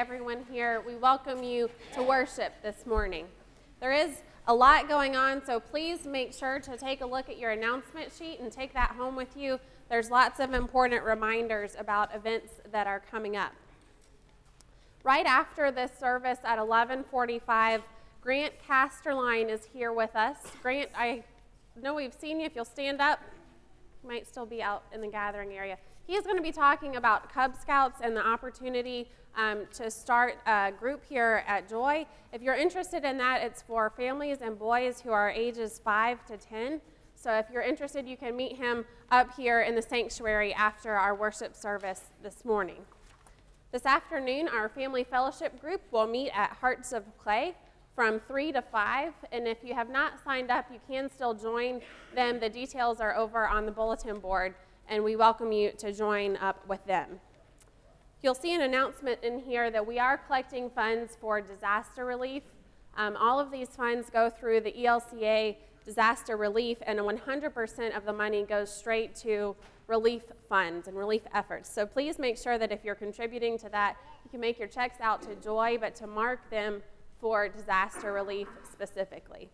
everyone here. We welcome you to worship this morning. There is a lot going on, so please make sure to take a look at your announcement sheet and take that home with you. There's lots of important reminders about events that are coming up. Right after this service at 11:45, Grant Casterline is here with us. Grant, I know we've seen you. If you'll stand up, you might still be out in the gathering area. He is going to be talking about Cub Scouts and the opportunity um, to start a group here at Joy. If you're interested in that, it's for families and boys who are ages 5 to 10. So if you're interested, you can meet him up here in the sanctuary after our worship service this morning. This afternoon, our family fellowship group will meet at Hearts of Clay from 3 to 5. And if you have not signed up, you can still join them. The details are over on the bulletin board and we welcome you to join up with them. You'll see an announcement in here that we are collecting funds for disaster relief. Um, all of these funds go through the ELCA disaster relief, and 100% of the money goes straight to relief funds and relief efforts. So please make sure that if you're contributing to that, you can make your checks out to Joy, but to mark them for disaster relief specifically.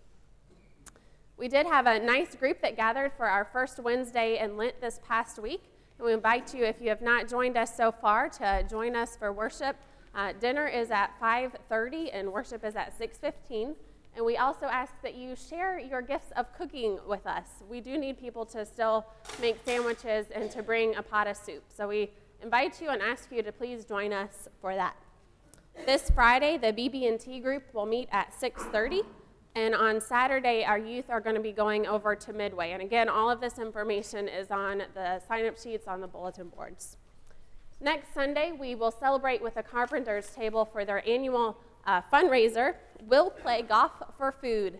We did have a nice group that gathered for our first Wednesday in Lent this past week. And we invite you, if you have not joined us so far, to join us for worship. Uh, dinner is at 5:30 and worship is at 6:15. And we also ask that you share your gifts of cooking with us. We do need people to still make sandwiches and to bring a pot of soup. So we invite you and ask you to please join us for that. This Friday, the BB&T group will meet at 6:30. And on Saturday, our youth are going to be going over to Midway. And again, all of this information is on the sign up sheets on the bulletin boards. Next Sunday, we will celebrate with the Carpenters Table for their annual uh, fundraiser. We'll play golf for food.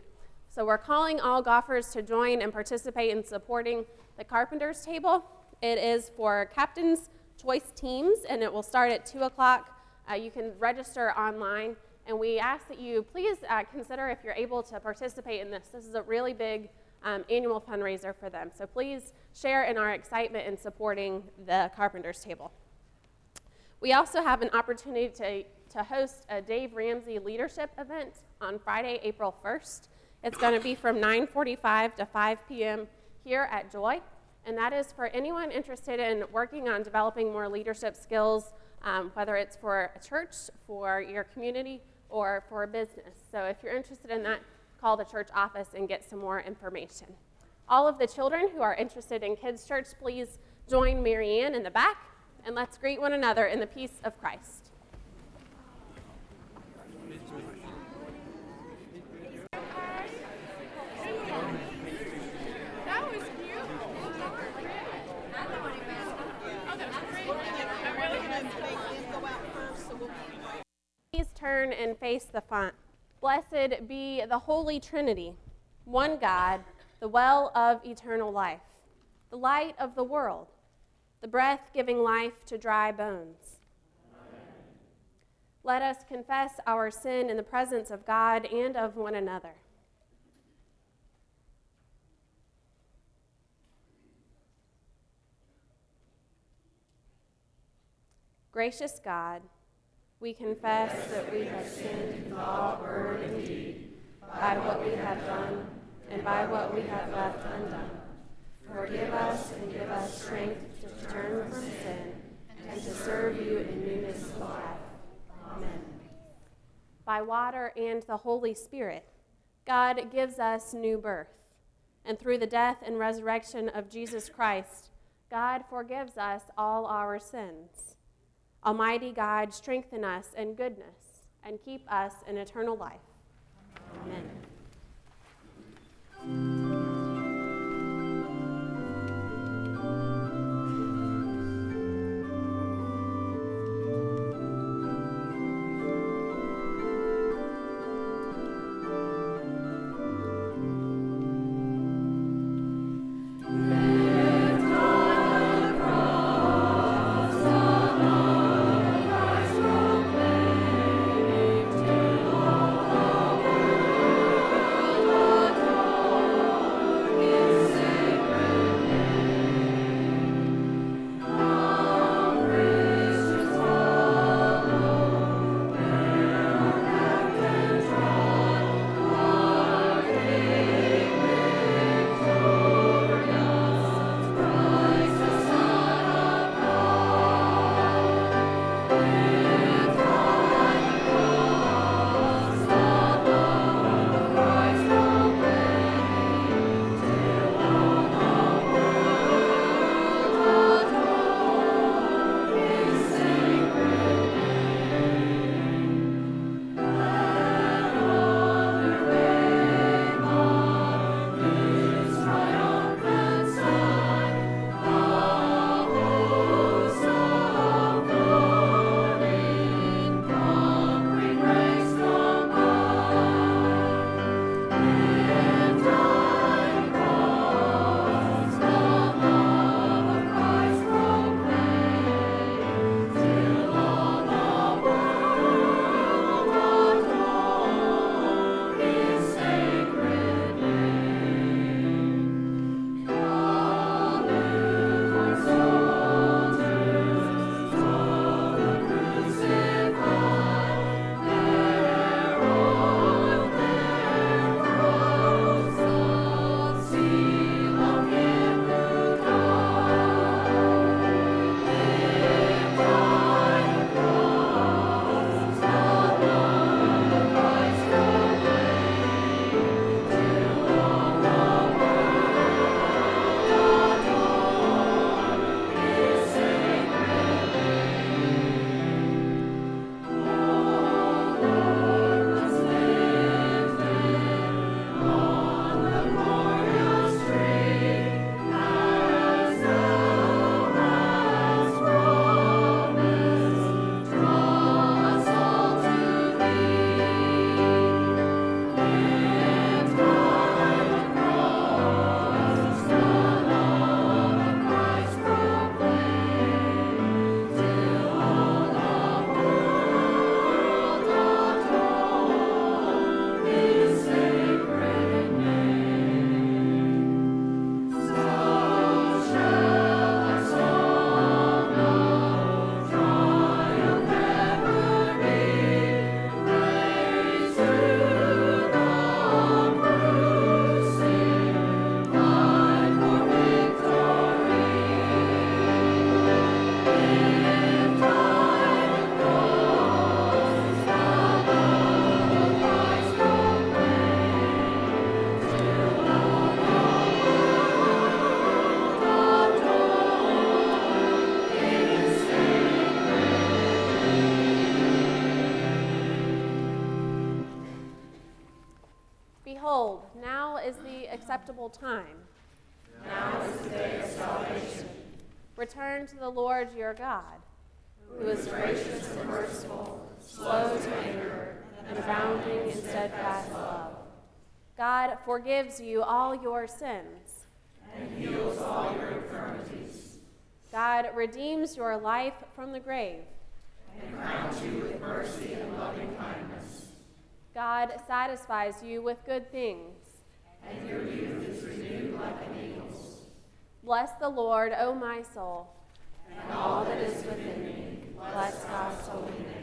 So we're calling all golfers to join and participate in supporting the Carpenters Table. It is for captain's choice teams, and it will start at 2 o'clock. Uh, you can register online and we ask that you please uh, consider if you're able to participate in this. This is a really big um, annual fundraiser for them. So please share in our excitement in supporting the Carpenters Table. We also have an opportunity to, to host a Dave Ramsey leadership event on Friday, April 1st. It's going to be from 9:45 to 5 p.m. here at Joy, and that is for anyone interested in working on developing more leadership skills, um, whether it's for a church, for your community, or for a business. So if you're interested in that, call the church office and get some more information. All of the children who are interested in Kids Church, please join Marianne in the back and let's greet one another in the peace of Christ. Turn and face the font. Blessed be the Holy Trinity, one God, the well of eternal life, the light of the world, the breath giving life to dry bones. Amen. Let us confess our sin in the presence of God and of one another. Gracious God, we confess that we have sinned in thought, word, and deed, by what we have done and by what we have left undone. Forgive us and give us strength to turn from sin and to serve you in newness of life. Amen. By water and the Holy Spirit, God gives us new birth. And through the death and resurrection of Jesus Christ, God forgives us all our sins. Almighty God, strengthen us in goodness and keep us in eternal life. Amen. is acceptable time. Now is the day of salvation. Return to the Lord your God, who is gracious and merciful, slow to anger, and abounding in steadfast love. God forgives you all your sins and heals all your infirmities. God redeems your life from the grave and crowns you with mercy and loving kindness. God satisfies you with good things and your youth is renewed like an eagle's. Bless the Lord, O my soul, and all that is within me. Bless God's holy name.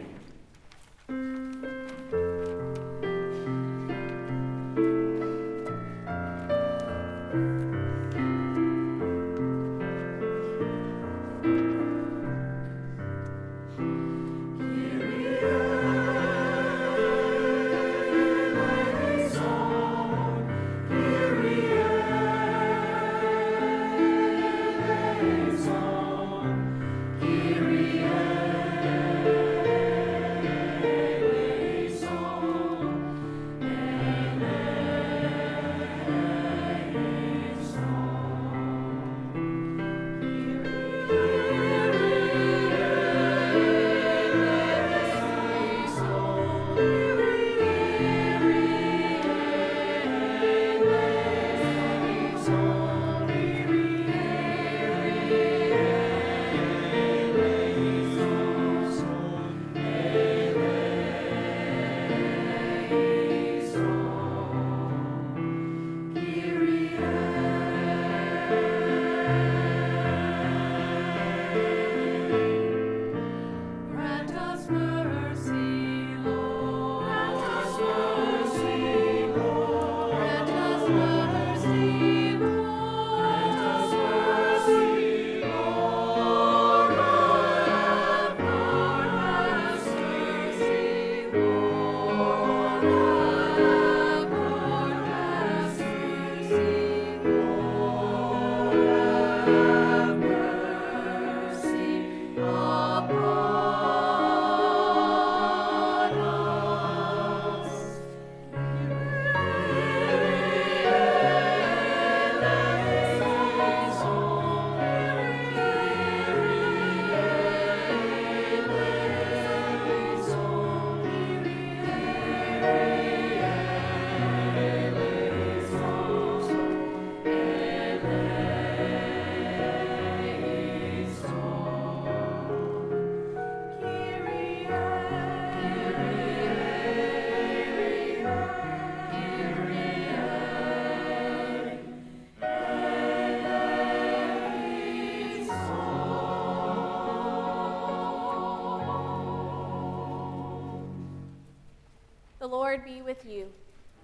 Be with you.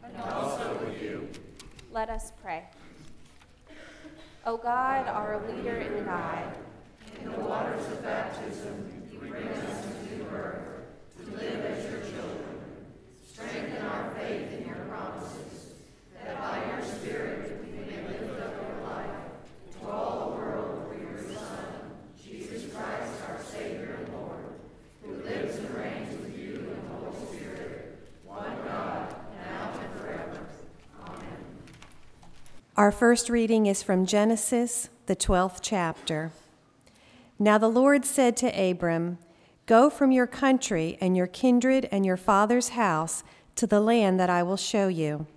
And also with you. Let us pray. O God, our leader and guide, in the waters of baptism, you bring us to new birth, to live as your children. Strengthen our faith in your promises, that by your Spirit we may lift up your life to all the world through your Son, Jesus Christ, our Savior and Lord, who lives and reigns with you in the Holy Spirit, one God, now and forever. Amen. Our first reading is from Genesis, the 12th chapter. Now the Lord said to Abram, Go from your country and your kindred and your father's house to the land that I will show you.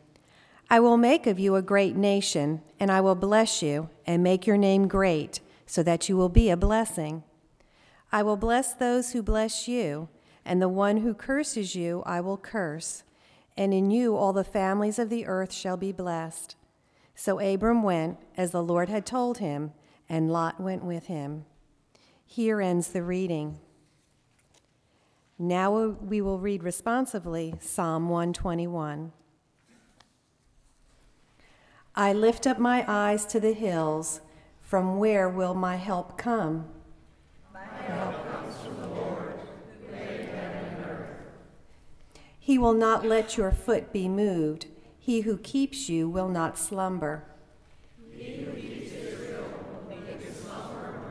I will make of you a great nation, and I will bless you and make your name great, so that you will be a blessing. I will bless those who bless you, and the one who curses you I will curse, and in you all the families of the earth shall be blessed. So Abram went as the Lord had told him, and Lot went with him. Here ends the reading. Now we will read responsively Psalm 121. I lift up my eyes to the hills. From where will my help come? My help comes from the Lord, who made heaven and earth. He will not let your foot be moved. He who keeps you will not slumber. Israel will slumber.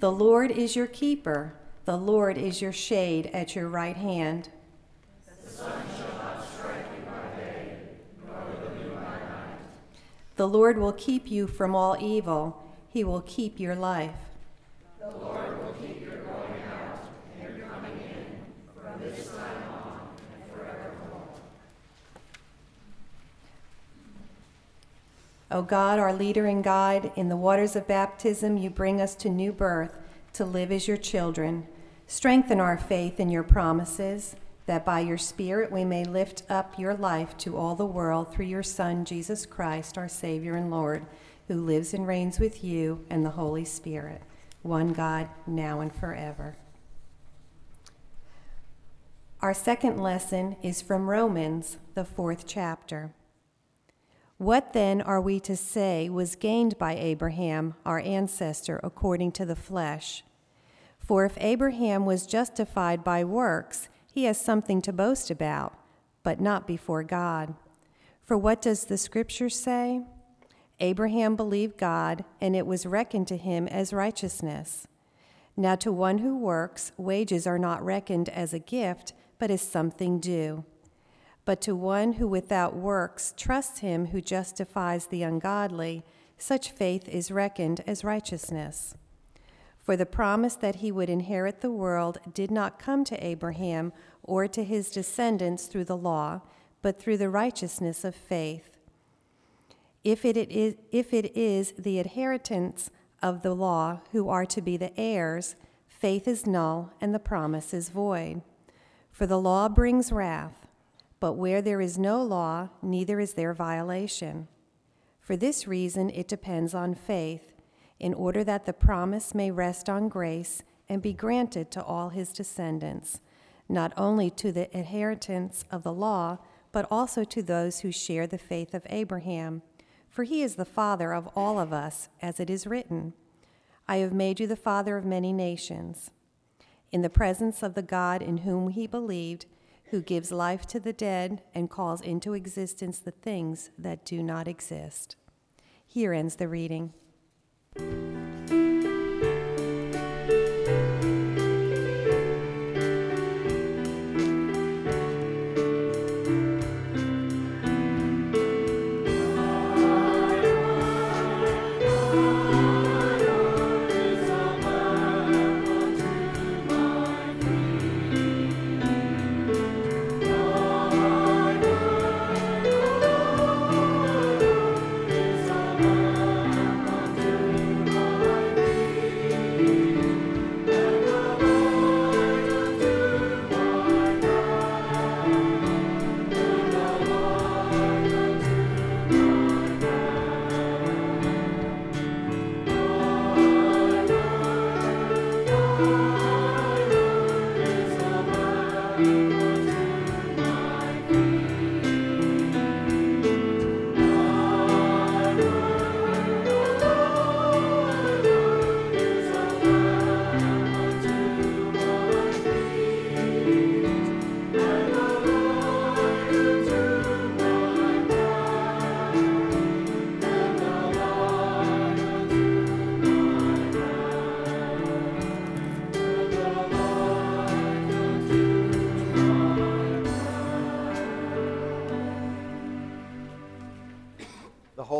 The Lord is your keeper. The Lord is your shade at your right hand. The day, The Lord will keep you from all evil, He will keep your life. The Lord will keep your going out and your coming in from this time on and forevermore. O God, our leader and guide, in the waters of baptism you bring us to new birth to live as your children. Strengthen our faith in your promises that by your Spirit we may lift up your life to all the world through your Son, Jesus Christ, our Savior and Lord, who lives and reigns with you and the Holy Spirit, one God, now and forever. Our second lesson is from Romans, the fourth chapter. What then are we to say was gained by Abraham, our ancestor, according to the flesh? For if Abraham was justified by works, he has something to boast about, but not before God. For what does the scripture say? Abraham believed God, and it was reckoned to him as righteousness. Now, to one who works, wages are not reckoned as a gift, but as something due. But to one who without works trusts him who justifies the ungodly, such faith is reckoned as righteousness. For the promise that he would inherit the world did not come to Abraham or to his descendants through the law, but through the righteousness of faith. If it is, if it is the inheritance of the law who are to be the heirs, faith is null and the promise is void. For the law brings wrath, but where there is no law, neither is there violation. For this reason, it depends on faith in order that the promise may rest on grace and be granted to all his descendants, not only to the inheritance of the law, but also to those who share the faith of Abraham. For he is the father of all of us, as it is written I have made you the father of many nations. In the presence of the God in whom he believed, who gives life to the dead and calls into existence the things that do not exist. Here ends the reading.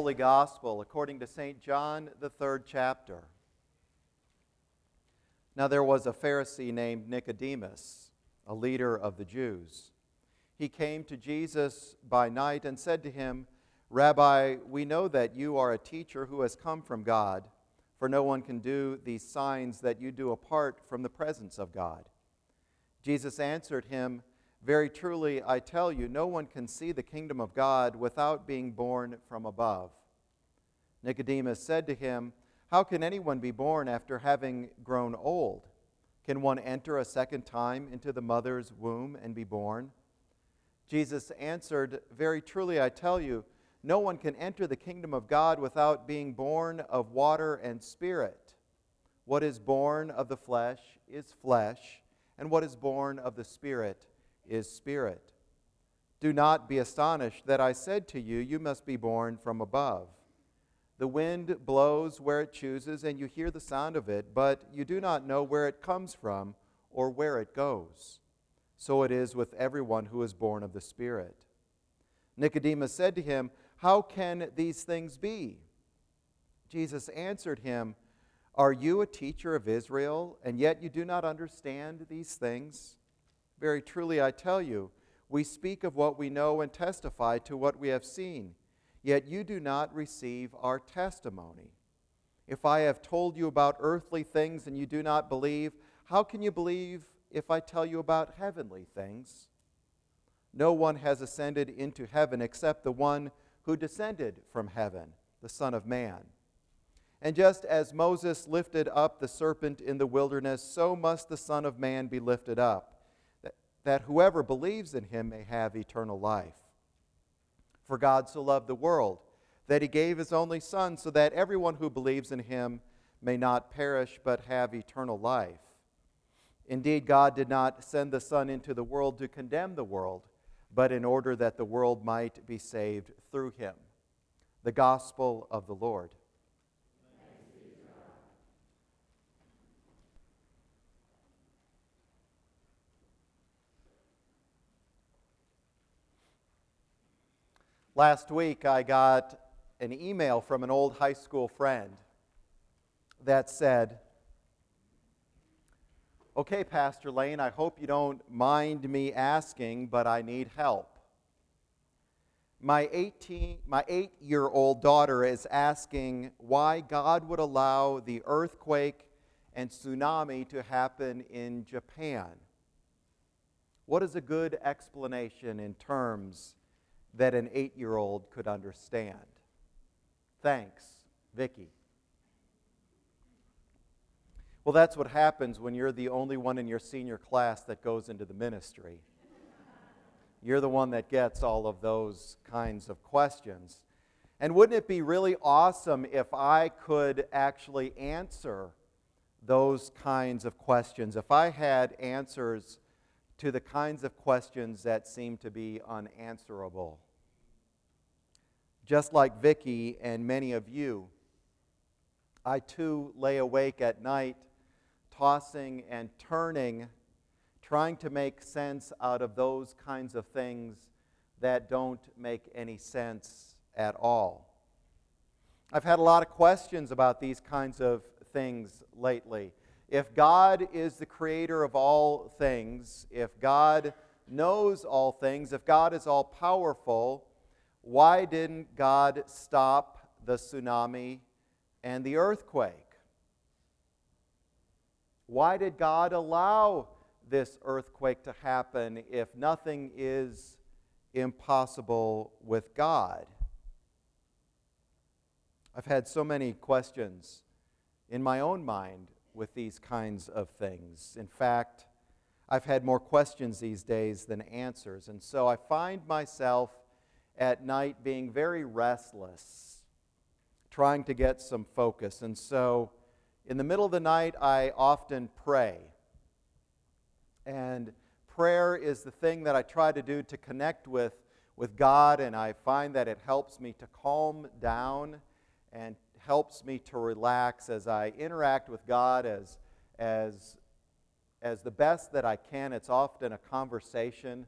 Holy Gospel according to St. John, the third chapter. Now there was a Pharisee named Nicodemus, a leader of the Jews. He came to Jesus by night and said to him, Rabbi, we know that you are a teacher who has come from God, for no one can do these signs that you do apart from the presence of God. Jesus answered him, very truly, I tell you, no one can see the kingdom of God without being born from above. Nicodemus said to him, How can anyone be born after having grown old? Can one enter a second time into the mother's womb and be born? Jesus answered, Very truly, I tell you, no one can enter the kingdom of God without being born of water and spirit. What is born of the flesh is flesh, and what is born of the spirit is spirit. Do not be astonished that I said to you, You must be born from above. The wind blows where it chooses, and you hear the sound of it, but you do not know where it comes from or where it goes. So it is with everyone who is born of the Spirit. Nicodemus said to him, How can these things be? Jesus answered him, Are you a teacher of Israel, and yet you do not understand these things? Very truly, I tell you, we speak of what we know and testify to what we have seen, yet you do not receive our testimony. If I have told you about earthly things and you do not believe, how can you believe if I tell you about heavenly things? No one has ascended into heaven except the one who descended from heaven, the Son of Man. And just as Moses lifted up the serpent in the wilderness, so must the Son of Man be lifted up, that, that whoever believes in him may have eternal life. For God so loved the world that he gave his only Son, so that everyone who believes in him may not perish but have eternal life. Indeed, God did not send the Son into the world to condemn the world, but in order that the world might be saved through him. The Gospel of the Lord. Last week, I got an email from an old high school friend that said, Okay, Pastor Lane, I hope you don't mind me asking, but I need help. My 18 my 8-year-old daughter is asking why God would allow the earthquake and tsunami to happen in Japan. What is a good explanation in terms that an 8-year-old could understand? Thanks, Vicky. Well, that's what happens when you're the only one in your senior class that goes into the ministry. You're the one that gets all of those kinds of questions. And wouldn't it be really awesome if I could actually answer those kinds of questions? If I had answers to the kinds of questions that seem to be unanswerable? Just like Vicky and many of you, I too lay awake at night, tossing and turning, trying to make sense out of those kinds of things that don't make any sense at all. I've had a lot of questions about these kinds of things lately. If God is the creator of all things, if God knows all things, if God is all powerful, why didn't God stop the tsunami and the earthquake? Why did God allow this earthquake to happen if nothing is impossible with God? I've had so many questions in my own mind with these kinds of things. In fact, I've had more questions these days than answers. And so I find myself at night being very restless, trying to get some focus. And so, in the middle of the night, I often pray. And prayer is the thing that I try to do to connect with, with God, and I find that it helps me to calm down and helps me to relax as I interact with God as, as, as the best that I can. It's often a conversation,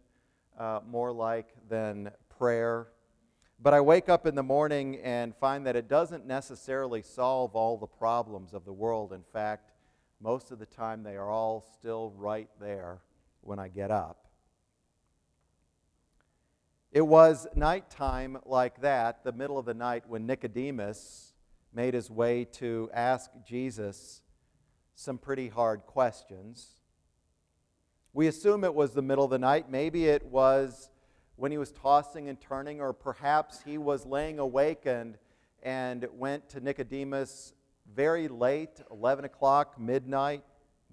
uh, more like than prayer. But I wake up in the morning and find that it doesn't necessarily solve all the problems of the world. In fact, most of the time they are all still right there when I get up. It was nighttime like that, the middle of the night, when Nicodemus made his way to ask Jesus some pretty hard questions. We assume it was the middle of the night. Maybe it was when he was tossing and turning, or perhaps he was laying awake and, and went to Nicodemus very late, 11 o'clock, midnight.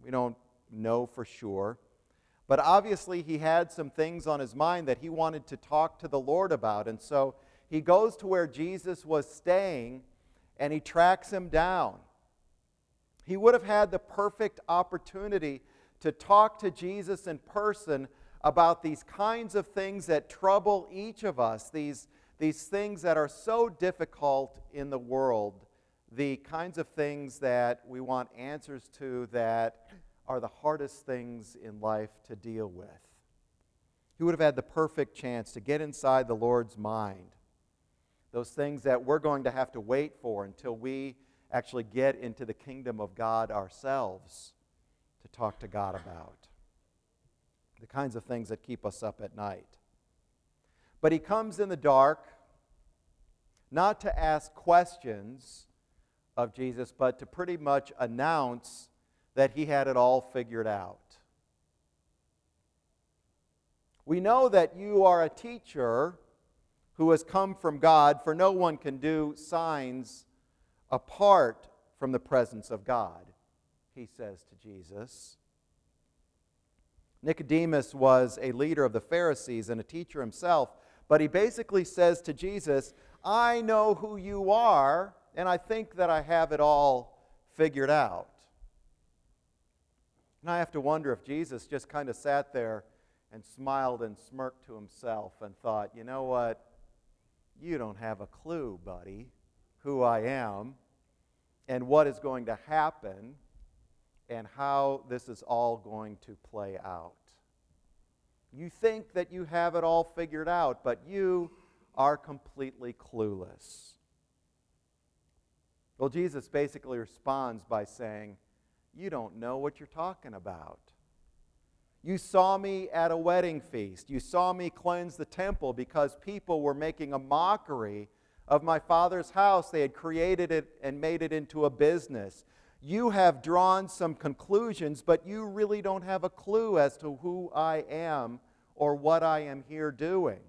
We don't know for sure. But obviously, he had some things on his mind that he wanted to talk to the Lord about. And so he goes to where Jesus was staying and he tracks him down. He would have had the perfect opportunity to talk to Jesus in person about these kinds of things that trouble each of us, these, these things that are so difficult in the world, the kinds of things that we want answers to that are the hardest things in life to deal with. He would have had the perfect chance to get inside the Lord's mind. those things that we're going to have to wait for until we actually get into the kingdom of God ourselves to talk to God about. The kinds of things that keep us up at night. But he comes in the dark not to ask questions of Jesus, but to pretty much announce that he had it all figured out. We know that you are a teacher who has come from God, for no one can do signs apart from the presence of God, he says to Jesus. Nicodemus was a leader of the Pharisees and a teacher himself, but he basically says to Jesus, I know who you are, and I think that I have it all figured out. And I have to wonder if Jesus just kind of sat there and smiled and smirked to himself and thought, you know what? You don't have a clue, buddy, who I am and what is going to happen and how this is all going to play out. You think that you have it all figured out, but you are completely clueless. Well, Jesus basically responds by saying, You don't know what you're talking about. You saw me at a wedding feast. You saw me cleanse the temple because people were making a mockery of my father's house. They had created it and made it into a business. You have drawn some conclusions, but you really don't have a clue as to who I am or what I am here doing.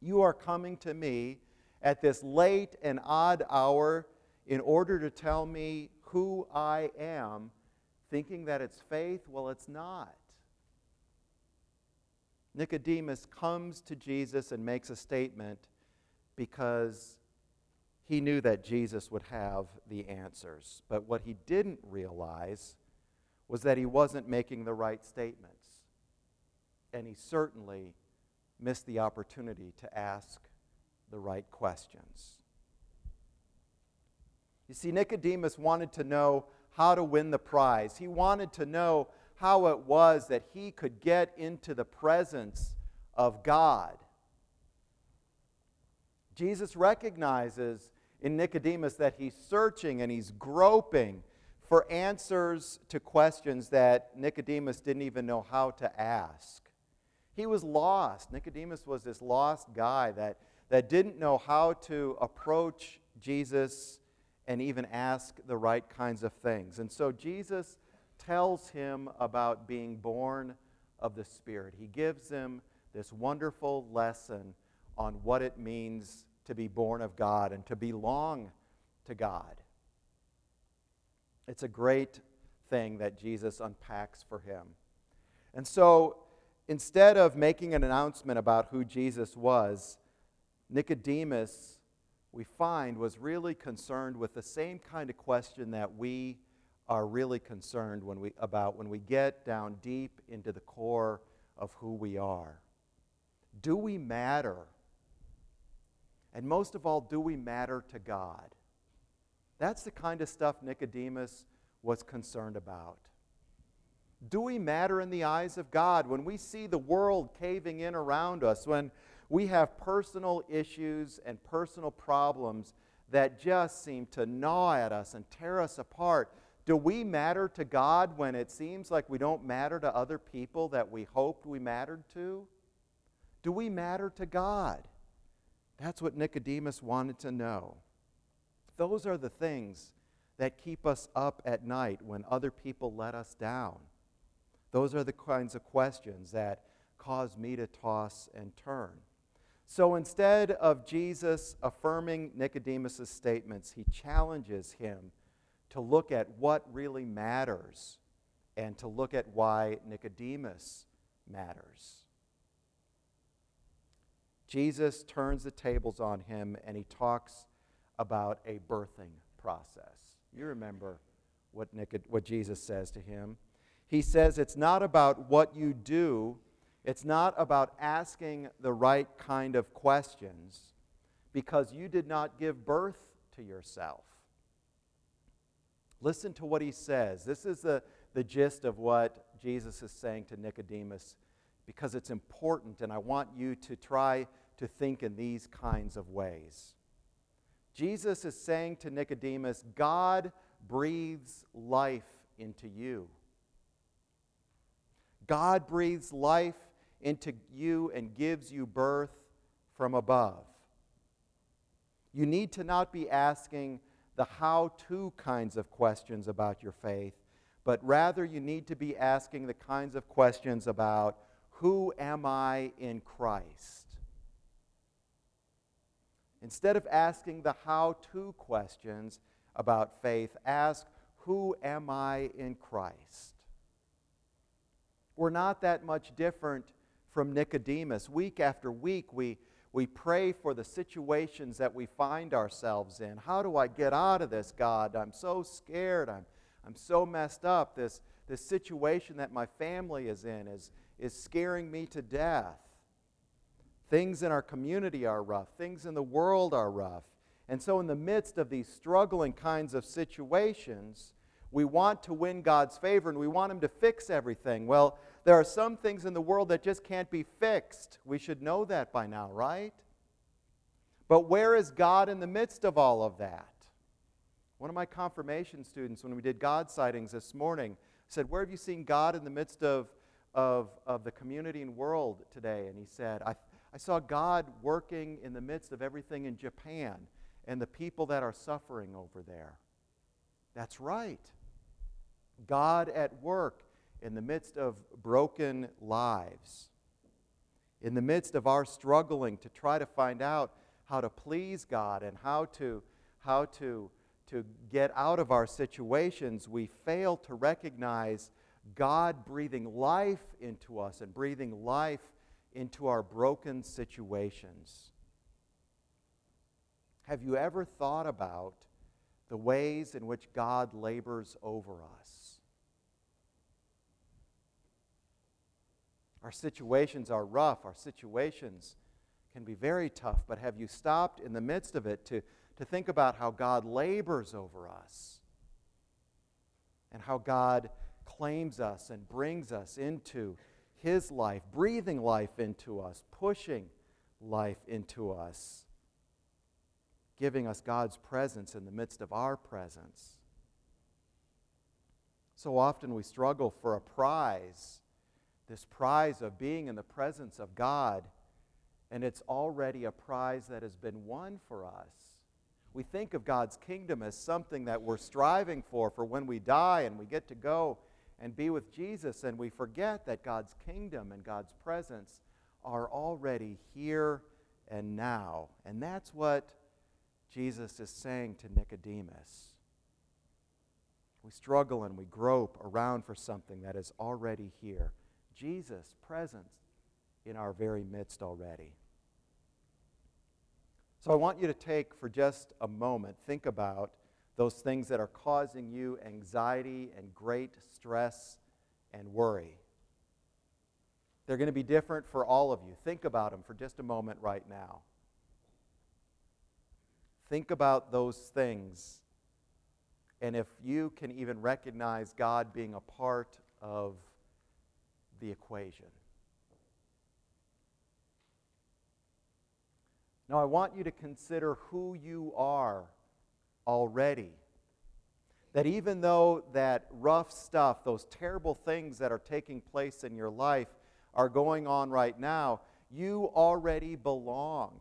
You are coming to me at this late and odd hour in order to tell me who I am, thinking that it's faith. Well, it's not. Nicodemus comes to Jesus and makes a statement because he knew that Jesus would have the answers. But what he didn't realize was that he wasn't making the right statements. And he certainly missed the opportunity to ask the right questions. You see, Nicodemus wanted to know how to win the prize. He wanted to know how it was that he could get into the presence of God. Jesus recognizes in Nicodemus that he's searching and he's groping for answers to questions that Nicodemus didn't even know how to ask. He was lost. Nicodemus was this lost guy that, that didn't know how to approach Jesus and even ask the right kinds of things. And so Jesus tells him about being born of the Spirit. He gives him this wonderful lesson on what it means to be born of God and to belong to God. It's a great thing that Jesus unpacks for him. And so instead of making an announcement about who Jesus was, Nicodemus, we find, was really concerned with the same kind of question that we are really concerned when we, about when we get down deep into the core of who we are. Do we matter? And most of all, do we matter to God? That's the kind of stuff Nicodemus was concerned about. Do we matter in the eyes of God? When we see the world caving in around us, when we have personal issues and personal problems that just seem to gnaw at us and tear us apart, do we matter to God when it seems like we don't matter to other people that we hoped we mattered to? Do we matter to God? That's what Nicodemus wanted to know. Those are the things that keep us up at night when other people let us down. Those are the kinds of questions that cause me to toss and turn. So instead of Jesus affirming Nicodemus' statements, he challenges him to look at what really matters and to look at why Nicodemus matters. Jesus turns the tables on him and he talks about a birthing process. You remember what, what Jesus says to him. He says it's not about what you do, it's not about asking the right kind of questions because you did not give birth to yourself. Listen to what he says. This is the, the gist of what Jesus is saying to Nicodemus because it's important, and I want you to try to think in these kinds of ways. Jesus is saying to Nicodemus, God breathes life into you. God breathes life into you and gives you birth from above. You need to not be asking the how to kinds of questions about your faith, but rather you need to be asking the kinds of questions about who am I in Christ? Instead of asking the how to questions about faith, ask who am I in Christ? We're not that much different from Nicodemus. Week after week, we, we pray for the situations that we find ourselves in. How do I get out of this, God? I'm so scared. I'm, I'm so messed up. This, this situation that my family is in is, is scaring me to death. Things in our community are rough, things in the world are rough. And so, in the midst of these struggling kinds of situations, we want to win God's favor and we want Him to fix everything. Well, there are some things in the world that just can't be fixed. We should know that by now, right? But where is God in the midst of all of that? One of my confirmation students, when we did God sightings this morning, said, Where have you seen God in the midst of, of, of the community and world today? And he said, I, I saw God working in the midst of everything in Japan and the people that are suffering over there. That's right. God at work in the midst of broken lives, in the midst of our struggling to try to find out how to please God and how to, how to, to get out of our situations, we fail to recognize God breathing life into us and breathing life into our broken situations. Have you ever thought about the ways in which God labors over us? Our situations are rough, our situations can be very tough, but have you stopped in the midst of it to, to think about how God labors over us and how God claims us and brings us into His life, breathing life into us, pushing life into us, giving us God's presence in the midst of our presence? So often we struggle for a prize this prize of being in the presence of God, and it's already a prize that has been won for us. We think of God's kingdom as something that we're striving for for when we die and we get to go and be with Jesus, and we forget that God's kingdom and God's presence are already here and now. And that's what Jesus is saying to Nicodemus. We struggle and we grope around for something that is already here. Jesus' presence in our very midst already. So I want you to take for just a moment, think about those things that are causing you anxiety and great stress and worry. They're going to be different for all of you. Think about them for just a moment right now. Think about those things. And if you can even recognize God being a part of the equation. Now, I want you to consider who you are already. That even though that rough stuff, those terrible things that are taking place in your life are going on right now, you already belong.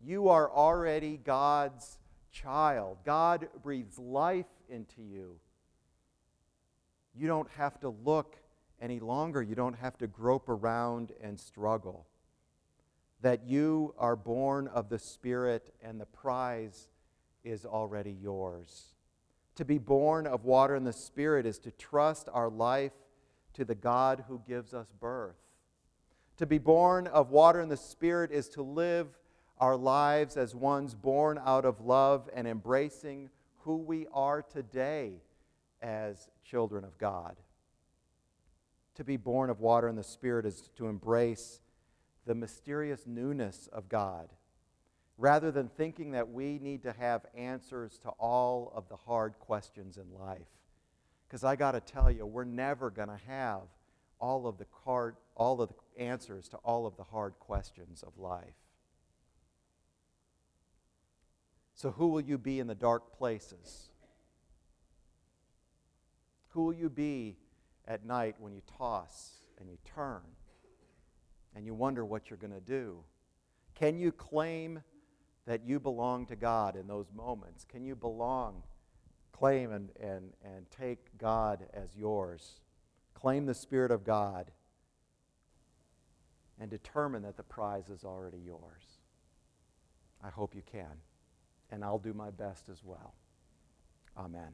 You are already God's child. God breathes life into you. You don't have to look any longer. You don't have to grope around and struggle. That you are born of the Spirit and the prize is already yours. To be born of water and the Spirit is to trust our life to the God who gives us birth. To be born of water and the Spirit is to live our lives as ones born out of love and embracing who we are today as children of God. To be born of water and the Spirit is to embrace the mysterious newness of God, rather than thinking that we need to have answers to all of the hard questions in life. Because I got to tell you, we're never going to have all of the all of the answers to all of the hard questions of life. So, who will you be in the dark places? Who will you be at night when you toss and you turn and you wonder what you're going to do? Can you claim that you belong to God in those moments? Can you belong, claim, and, and, and take God as yours? Claim the Spirit of God and determine that the prize is already yours. I hope you can and I'll do my best as well. Amen.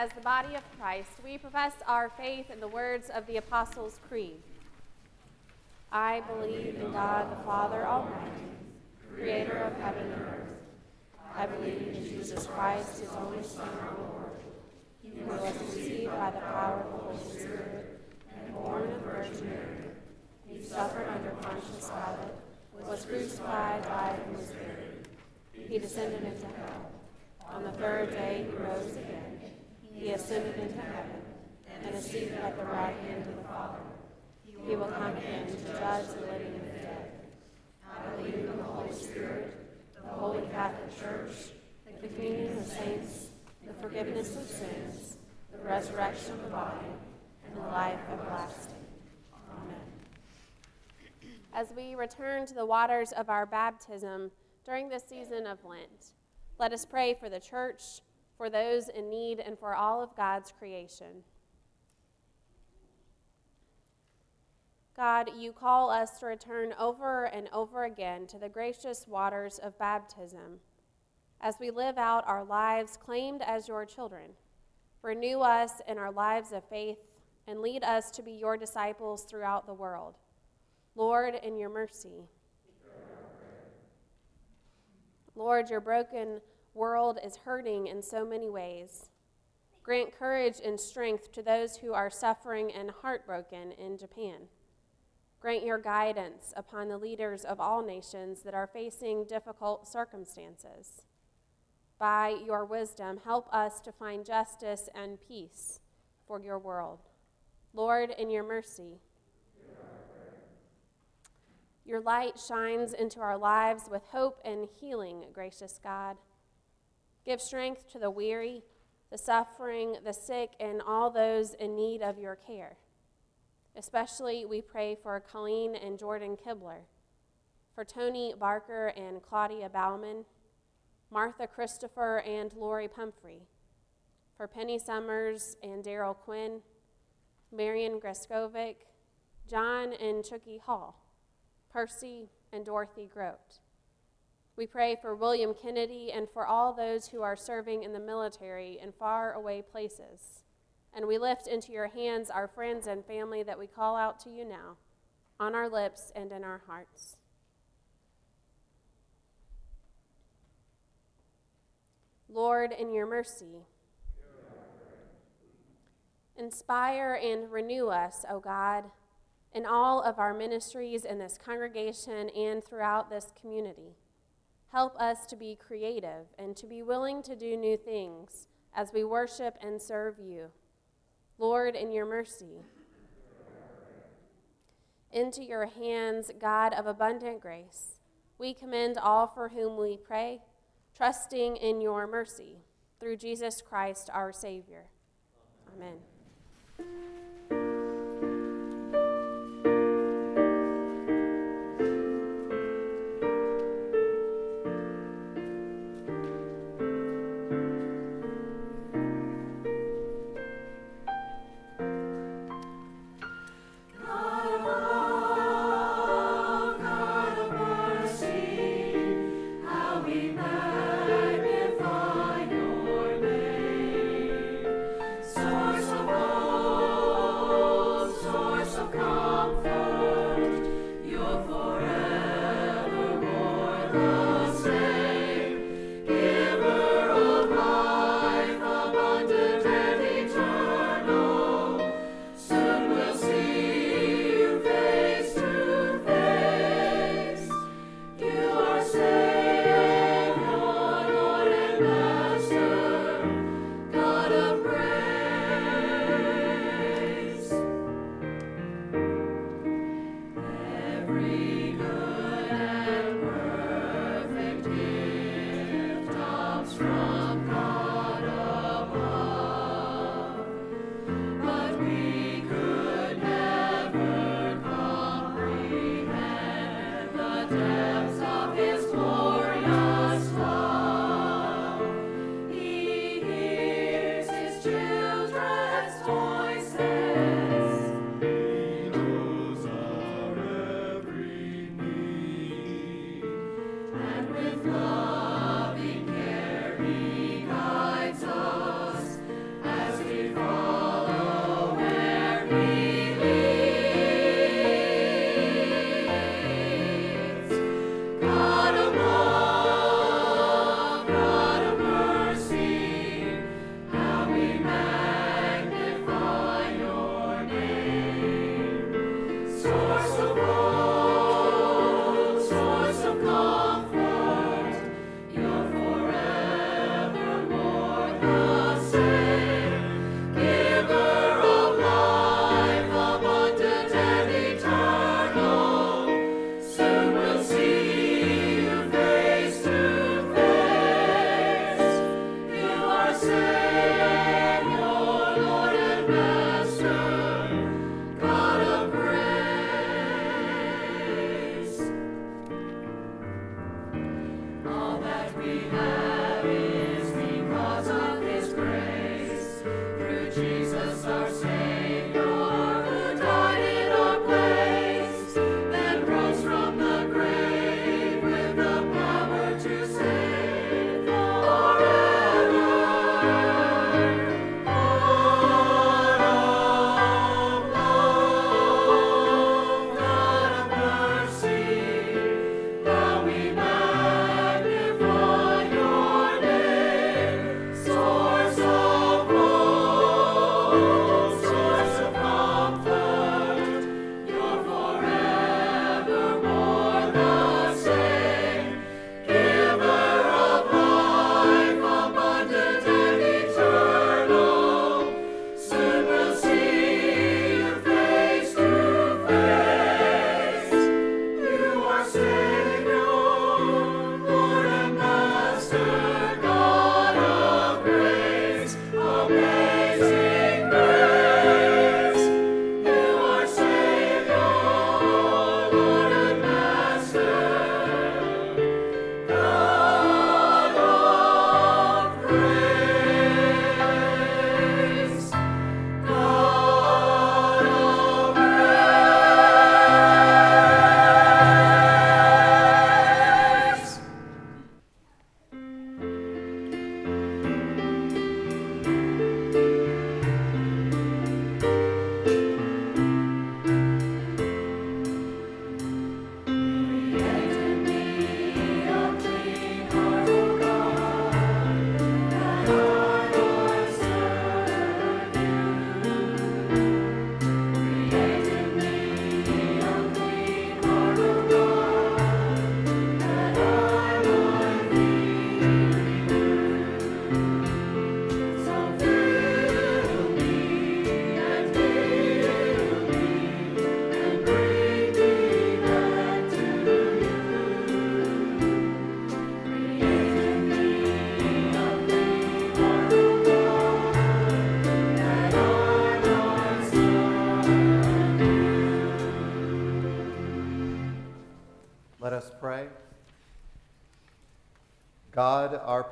As the body of Christ, we profess our faith in the words of the Apostles' Creed. I believe in God the Father Almighty, creator of heaven and earth. I believe in Jesus Christ, his only Son, our Lord. He was conceived by the power of the Holy Spirit and born of the Virgin Mary. He suffered under Pontius Pilate, was crucified, died, and was buried. He descended into hell. On the third day he rose again. He ascended into heaven and is seated at the right hand of the Father. He will come again to judge the living and the dead. I believe in the Holy Spirit, the Holy Catholic Church, the communion of saints, the forgiveness of sins, the resurrection of the body, and the life everlasting. Amen. As we return to the waters of our baptism during this season of Lent, let us pray for the church for those in need, and for all of God's creation. God, you call us to return over and over again to the gracious waters of baptism as we live out our lives claimed as your children. Renew us in our lives of faith and lead us to be your disciples throughout the world. Lord, in your mercy. Lord, your broken world is hurting in so many ways. Grant courage and strength to those who are suffering and heartbroken in Japan. Grant your guidance upon the leaders of all nations that are facing difficult circumstances. By your wisdom, help us to find justice and peace for your world. Lord, in your mercy, your light shines into our lives with hope and healing, gracious God. Give strength to the weary, the suffering, the sick, and all those in need of your care. Especially, we pray for Colleen and Jordan Kibler, for Tony Barker and Claudia Bauman, Martha Christopher and Lori Pumphrey, for Penny Summers and Daryl Quinn, Marion Greskovic, John and Chucky Hall, Percy and Dorothy Grote. We pray for William Kennedy and for all those who are serving in the military in far away places. And we lift into your hands our friends and family that we call out to you now, on our lips and in our hearts. Lord, in your mercy, inspire and renew us, O God, in all of our ministries in this congregation and throughout this community. Help us to be creative and to be willing to do new things as we worship and serve you. Lord, in your mercy. Into your hands, God of abundant grace, we commend all for whom we pray, trusting in your mercy. Through Jesus Christ, our Savior. Amen. God,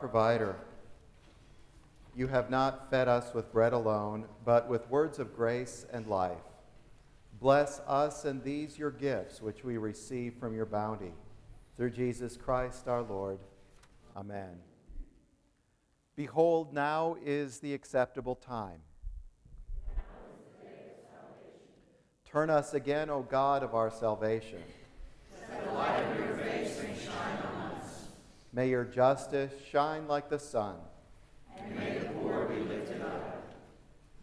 provider, you have not fed us with bread alone, but with words of grace and life. Bless us and these your gifts, which we receive from your bounty. Through Jesus Christ our Lord. Amen. Behold, now is the acceptable time. Turn us again, O God of our salvation. May your justice shine like the sun. And may the poor be lifted up.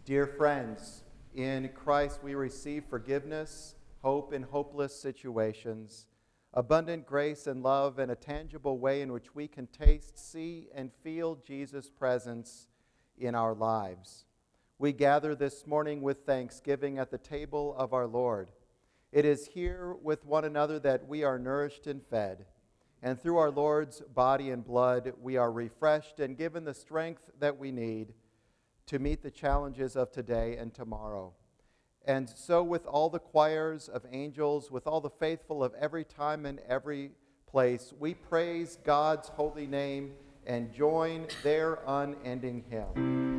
Dear friends, in Christ we receive forgiveness, hope in hopeless situations, abundant grace and love, and a tangible way in which we can taste, see, and feel Jesus' presence in our lives. We gather this morning with thanksgiving at the table of our Lord. It is here with one another that we are nourished and fed. And through our Lord's body and blood, we are refreshed and given the strength that we need to meet the challenges of today and tomorrow. And so, with all the choirs of angels, with all the faithful of every time and every place, we praise God's holy name and join their unending hymn.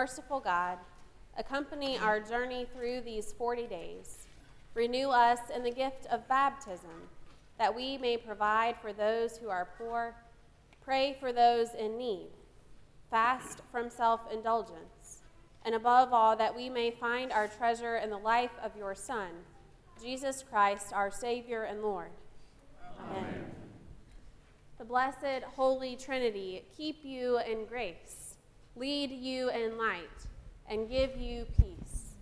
Merciful God, accompany our journey through these 40 days. Renew us in the gift of baptism, that we may provide for those who are poor, pray for those in need, fast from self indulgence, and above all, that we may find our treasure in the life of your Son, Jesus Christ, our Savior and Lord. Amen. Amen. The blessed Holy Trinity keep you in grace, lead you in light, and give you peace.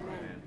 Amen. Amen.